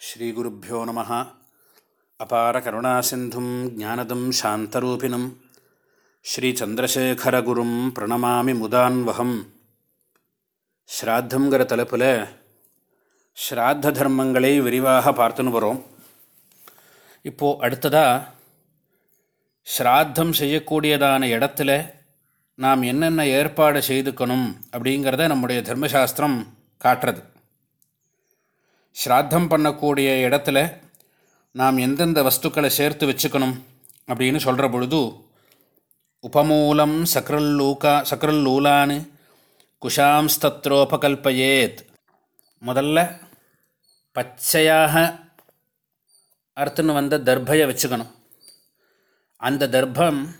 ஸ்ரீகுருப்போ நம. அபார கருணாசிந்தும் ஜானதம் சாந்தரூபிணம் ஸ்ரீச்சந்திரசேகரகுரும் பிரணமாமி முதான்வகம். ஸ்ராத்தங்கிற தலைப்பில் ஸ்ராத்த தர்மங்களை விரிவாக பார்த்துன்னு வரோம் இப்போது அடுத்ததாக ஸ்ராத்தம் செய்யக்கூடியதான இடத்துல நாம் என்னென்ன ஏற்பாடு செய்துக்கணும் அப்படிங்கிறத நம்முடைய தர்மசாஸ்திரம் காட்டுறது. ஸ்ராத்தம் பண்ணக்கூடிய இடத்துல நாம் எந்தெந்த வஸ்துக்களை சேர்த்து வச்சுக்கணும் அப்படின்னு சொல்கிற பொழுது உபமூலம் சக்ரல்லூகா சக்ரல்லூலான்னு குஷாம்ஸ்தத்ரோபகல்பயேத். முதல்ல பச்சையாக அர்த்தன்னு வந்த தர்பையை வச்சுக்கணும். அந்த தர்ப்பம்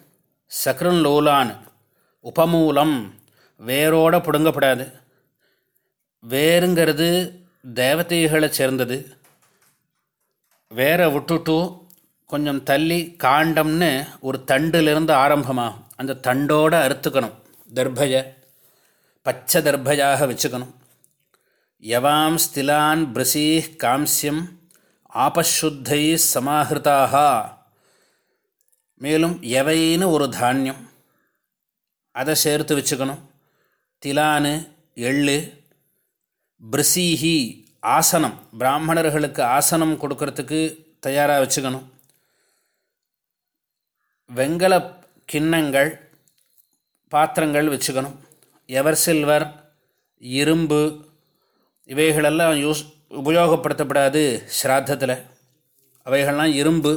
சக்ரல்லூலான் உபமூலம் வேரோடு பிடுங்கப்படாது. வேருங்கிறது தேவதைகளை சேர்ந்தது. வேற விட்டுட்டு கொஞ்சம் தள்ளி காண்டம்னு ஒரு தண்டிலிருந்து ஆரம்பமாகும். அந்த தண்டோடு அறுத்துக்கணும். தர்பய பச்சை தர்பையாக வச்சுக்கணும். யவாம் ஸ்திலான் பிரசீ காம்சியம் ஆபஷுத்தை சமாஹிருதாக. மேலும் எவைன்னு ஒரு தானியம். அதை சேர்த்து வச்சுக்கணும். திலானு எள்ளு பிரிசீஹி ஆசனம் பிராமணர்களுக்கு ஆசனம் கொடுக்கறதுக்கு தயாராக வச்சுக்கணும். வெங்கல கிண்ணங்கள் பாத்திரங்கள் வச்சுக்கணும். எவர் சில்வர் இரும்பு இவைகளெல்லாம் யூஸ் உபயோகப்படுத்தப்படாது ஸ்ராத்தத்தில். அவைகள்லாம் இரும்பு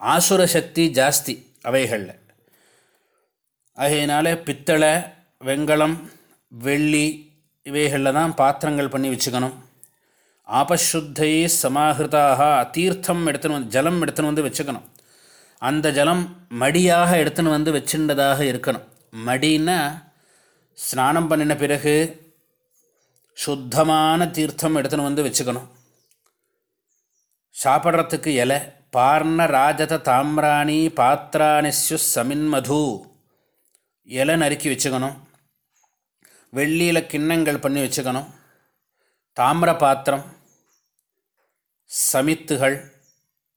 ஆசுர சக்தி ஜாஸ்தி அவைகளில். ஆகையினால பித்தளை வெங்கலம் வெள்ளி இவைகளில் தான் பாத்திரங்கள் பண்ணி வச்சுக்கணும். ஆபசுத்தை சமாஹிருதாக தீர்த்தம் எடுத்துன்னு வந்து ஜலம் எடுத்துன்னு வந்து வச்சுக்கணும். அந்த ஜலம் மடியாக எடுத்துன்னு வந்து வச்சுண்டதாக இருக்கணும். மடின்னா ஸ்நானம் பண்ணின பிறகு சுத்தமான தீர்த்தம் எடுத்துன்னு வந்து வச்சுக்கணும். சாப்பிட்றதுக்கு இலை பார்ண ராஜத தாமிராணி பாத்திராணிஸ்யு சமின்மது இலை நறுக்கி வச்சுக்கணும். வெள்ளியில் கிண்ணங்கள் பண்ணி வச்சுக்கணும். தாமிர பாத்திரம் சமித்துகள்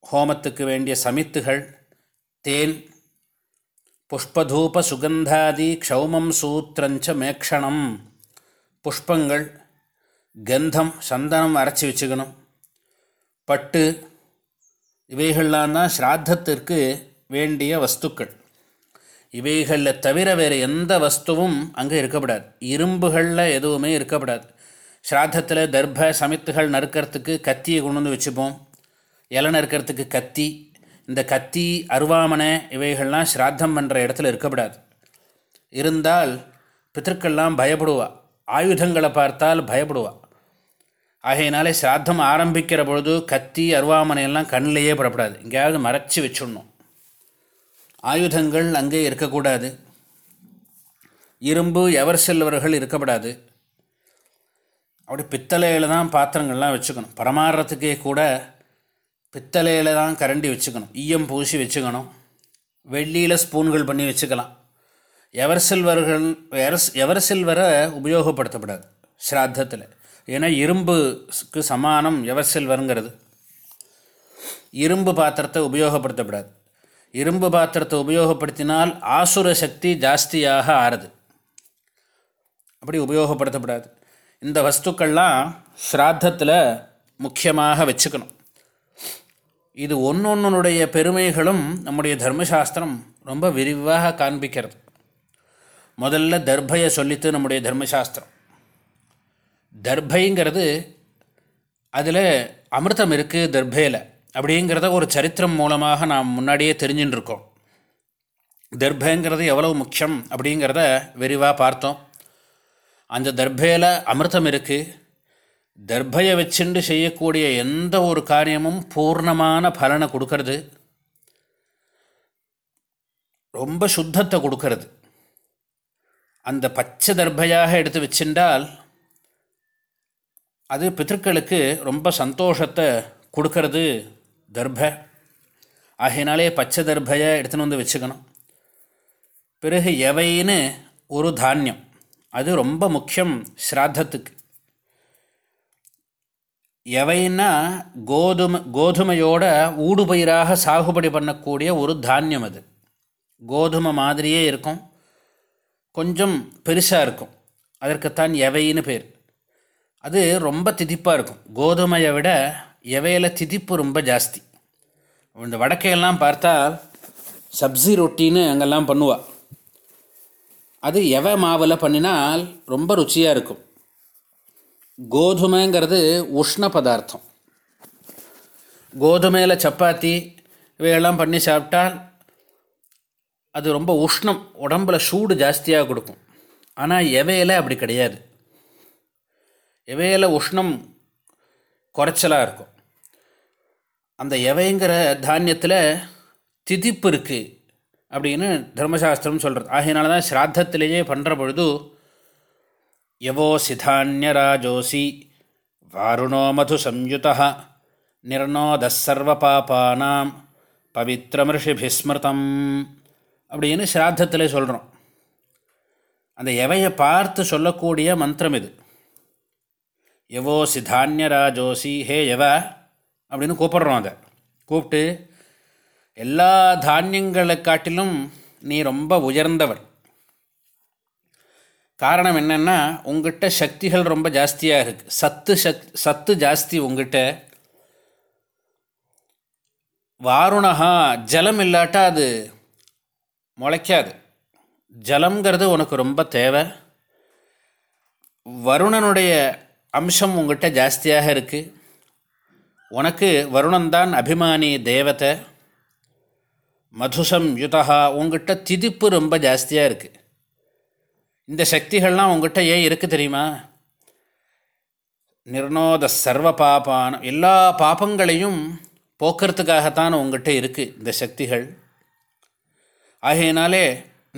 ஹோமத்துக்கு வேண்டிய சமித்துகள் தேன் புஷ்பதூப சுகந்தாதி க்ஷௌமம் சூத்திரஞ்ச மேக்ஷணம் புஷ்பங்கள் கந்தம் சந்தனம் அரைச்சி வச்சுக்கணும். பட்டு இவைகள்லாம் தான் ஸ்ராத்தத்திற்கு வேண்டிய வஸ்துக்கள். இவைகளில் தவிர வேறு எந்த வஸ்துவும் அங்கே இருக்கப்படாது. இரும்புகளில் எதுவுமே இருக்கப்படாது. ஸ்ராத்தத்தில் தர்ப்ப சமித்துகள் நறுக்கிறதுக்கு கத்தியை கொண்டு வந்து வச்சுப்போம். இலை நறுக்கிறதுக்கு கத்தி இந்த கத்தி அருவாமனை இவைகள்லாம் ஸ்ராத்தம் பண்ணுற இடத்துல இருக்கப்படாது. இருந்தால் பித்தர்கள்லாம் பயப்படுவா. ஆயுதங்களை பார்த்தால் பயப்படுவா. ஆகையினாலே ஸ்ராத்தம் ஆரம்பிக்கிற பொழுது கத்தி அருவாமனையெல்லாம் கண்ணிலேயே படப்படாது எங்கேயாவது மறைச்சி வச்சுடணும். ஆயுதங்கள் அங்கே இருக்கக்கூடாது. இரும்பு எவர் செல்வர்கள் இருக்கப்படாது. அப்படி பித்தளையில் தான் பாத்திரங்கள்லாம் வச்சுக்கணும். பரமாறுறதுக்கே கூட பித்தளையில் தான் கரண்டி வச்சுக்கணும். ஈயம் பூசி வச்சுக்கணும். வெள்ளியில் ஸ்பூன்கள் பண்ணி வச்சுக்கலாம். எவர் சில்வர்கள் எவர் சில்வரை உபயோகப்படுத்தப்படாது ஸ்ராத்தத்தில். ஏன்னா இரும்புக்கு சமானம் எவர் சில்வருங்கிறது இரும்பு பாத்திரத்தை உபயோகப்படுத்தப்படாது. இரும்பு பாத்திரத்தை உபயோகப்படுத்தினால் ஆசுர சக்தி ஜாஸ்தியாக ஆறுது. அப்படி உபயோகப்படுத்தப்படாது. இந்த வஸ்துக்கள்லாம் ஸ்ராத்தத்தில் முக்கியமாக வச்சுக்கணும். இது ஒன்றொன்னுடைய பெருமைகளும் நம்முடைய தர்மசாஸ்திரம் ரொம்ப விரிவாக காண்பிக்கிறது. முதல்ல தர்பையை சொல்லித்து நம்முடைய தர்மசாஸ்திரம். தர்பைங்கிறது அதில் அமிர்தம் இருக்குது தர்பையில். அப்படிங்கிறத ஒரு சரித்திரம் மூலமாக நாம் முன்னாடியே தெரிஞ்சுட்டுருக்கோம் தர்பங்கிறது எவ்வளவு முக்கியம் அப்படிங்கிறத விரிவாக பார்த்தோம். அந்த தர்பையில் அமிர்தம் இருக்குது தர்பையை வச்சுண்டு செய்யக்கூடிய எந்த ஒரு காரியமும் பூர்ணமான பலனை கொடுக்கறது. ரொம்ப சுத்தத்தை கொடுக்கறது. அந்த பச்சை தர்பையாக எடுத்து வச்சிருந்தால் அது பித்திருக்களுக்கு ரொம்ப சந்தோஷத்தை கொடுக்கறது தர்பை. ஆகையினாலே பச்சை தர்பையை எடுத்துன்னு வந்து வச்சுக்கணும். பிறகு எவைன்னு ஒரு தானியம். அது ரொம்ப முக்கியம் ஸ்ராத்தத்துக்கு. எவைன்னா கோதுமை கோதுமையோட ஊடுபயிராக சாகுபடி பண்ணக்கூடிய ஒரு தானியம் அது. கோதுமை மாதிரியே இருக்கும். கொஞ்சம் பெருசாக இருக்கும். அதற்குத்தான் எவைன்னு பேர். அது ரொம்ப திதிப்பாக இருக்கும். கோதுமையை விட எவையில் திதிப்பு ரொம்ப ஜாஸ்தி. இந்த வடக்கையெல்லாம் பார்த்தா சப்ஜி ரொட்டின்னு அங்கெல்லாம் பண்ணுவாள் அது எவை மாவில் பண்ணினால் ரொம்ப ருச்சியாக இருக்கும். கோதுமைங்கிறது உஷ்ண பதார்த்தம். கோதுமையில் சப்பாத்தி இவையெல்லாம் பண்ணி சாப்பிட்டால் அது ரொம்ப உஷ்ணம் உடம்பில் சூடு ஜாஸ்தியாக கொடுக்கும். ஆனால் எவையில் அப்படி கிடையாது. எவையில் உஷ்ணம் குறைச்சலாக இருக்கும். அந்த எவைங்கிற தானியத்தில் திதிப்பு இருக்குது அப்படின்னு தர்மசாஸ்திரம் சொல்கிறது ஆகையினால தான் ஸ்ராத்தத்திலேயே பண்ணுற பொழுது யவோ சிதான்யராஜோசி வாருணோ மது சம்யுதா நிர்ணோதசர்வ பாபானாம் பவித்ரமிருஷிபிஸ்மிருதம் அப்படின்னு ஸ்ராத்தத்தில் சொல்கிறோம் அந்த எவையை பார்த்து சொல்லக்கூடிய மந்திரம் இது. எவோ சிதான்யராஜோசி ஹே எவ அப்படின்னு கூப்பிட்றோம் அதை. கூப்பிட்டு எல்லா தானியங்களை காட்டிலும் நீ ரொம்ப உயர்ந்தவர் காரணம் என்னென்னா உங்ககிட்ட சக்திகள் ரொம்ப ஜாஸ்தியாக இருக்குது சத்து சக் சத்து ஜாஸ்தி உங்ககிட்ட வாருணகா ஜலம் இல்லாட்டா அது முளைக்காது. ஜலங்கிறது உனக்கு ரொம்ப தேவை. வருணனுடைய அம்சம் உங்கள்கிட்ட ஜாஸ்தியாக இருக்குது உனக்கு வருணன்தான் அபிமானி தேவத்தை மதுசம் யுதா உங்ககிட்ட திதிப்பு ரொம்ப ஜாஸ்தியாக இருக்குது இந்த சக்திகள்லாம் உங்ககிட்ட ஏன் இருக்குது தெரியுமா? நிர்ணோத சர்வ பாப்பான எல்லா பாப்பங்களையும் போக்குறதுக்காகத்தான் உங்ககிட்ட இருக்குது இந்த சக்திகள். ஆகையினாலே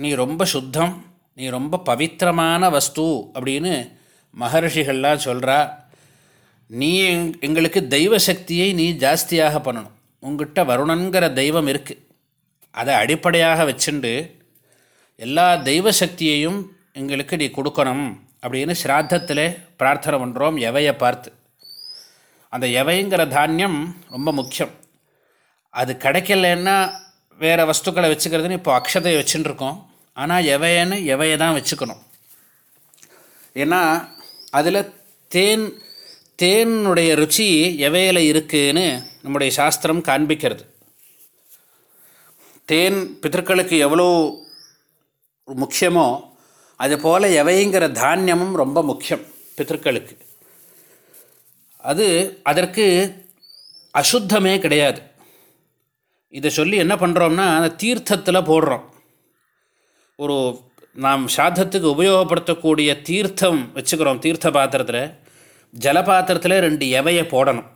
நீ ரொம்ப சுத்தம் நீ ரொம்ப பவித்திரமான வஸ்து அப்படின்னு மகர்ஷிகள்லாம் சொல்கிறா நீ எங்களுக்கு தெய்வ சக்தியை நீ ஜாஸ்தியாக பண்ணணும். உங்ககிட்ட வருணங்கிற தெய்வம் இருக்குது அதை அடிப்படையாக வச்சுண்டு எல்லா தெய்வ சக்தியையும் எங்களுக்கு நீ கொடுக்கணும் அப்படின்னு ஸ்ராத்தத்தில் பிரார்த்தனை பண்ணுறோம் எவையை பார்த்து. அந்த எவைங்கிற தானியம் ரொம்ப முக்கியம். அது கிடைக்கலன்னா வேறு வஸ்துக்களை வச்சுக்கிறதுன்னு இப்போ அக்ஷதையை வச்சுட்டுருக்கோம் ஆனால் எவையன்னு எவையை தான் வச்சுக்கணும். ஏன்னா அதில் தேன் தேனுடைய ருச்சி எவையில் இருக்குதுன்னு நம்முடைய சாஸ்திரம் காண்பிக்கிறது. தேன் பித்தர்களுக்கு எவ்வளோ முக்கியமோ அதுபோல் எவைங்கிற தானியமும் ரொம்ப முக்கியம் பித்தர்களுக்கு அது அதற்கு அசுத்தமே கிடையாது. இதை சொல்லி என்ன பண்ணுறோம்னா அந்த தீர்த்தத்தில் போடுறோம். ஒரு நாம் சாதத்துக்கு உபயோகப்படுத்தக்கூடிய தீர்த்தம் வச்சுக்கிறோம் தீர்த்த பாத்திரத்தில். ஜலபாத்திரத்தில் ரெண்டு எவையை போடணும்.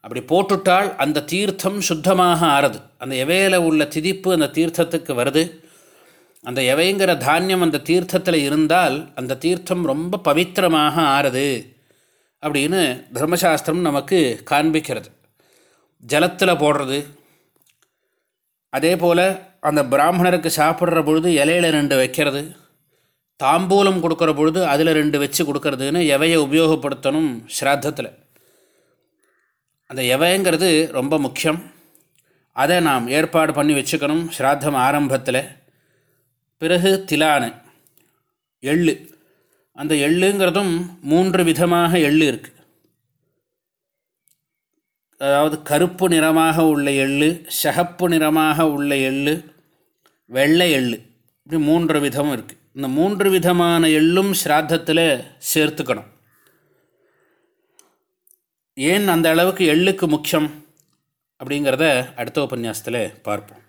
அப்படி போட்டுட்டால் அந்த தீர்த்தம் சுத்தமாக ஆறுது. அந்த எவையில் உள்ள திதிப்பு அந்த தீர்த்தத்துக்கு வருது. அந்த எவைங்கிற தானியம் அந்த தீர்த்தத்தில் இருந்தால் அந்த தீர்த்தம் ரொம்ப பவித்திரமாக ஆறுது அப்படின்னு தர்மசாஸ்திரம் நமக்கு காண்பிக்கிறது. ஜலத்தில் போடுறது. அதே போல் அந்த பிராமணருக்கு சாப்பிட்ற பொழுது இலையில் ரெண்டு வைக்கிறது. தாம்பூலம் கொடுக்குற பொழுது அதில் ரெண்டு வச்சு கொடுக்கறதுன்னு எவையை உபயோகப்படுத்தணும்? ஸ்ராத்தத்தில். அந்த எவைங்கிறது ரொம்ப முக்கியம். அதை நாம் ஏற்பாடு பண்ணி வச்சுக்கணும். ஸ்ராத்தம் ஆரம்பத்தில். பிறகு திலானு எள்ளு. அந்த எள்ளுங்கிறதும் மூன்று விதமாக எள்ளு இருக்குது அதாவது கருப்பு நிறமாக உள்ள எள்ளு சகப்பு நிறமாக உள்ள எள்ளு வெள்ளை எள்ளு. இப்படி மூன்று விதம் இருக்குது இந்த மூன்று விதமான எள்ளும் ஸ்ராத்தத்தில் சேர்த்துக்கணும். ஏன் அந்த அளவுக்கு எள்ளுக்கு முக்கியம் அப்படிங்கிறத அடுத்த உபன்யாசத்தில் பார்ப்போம்.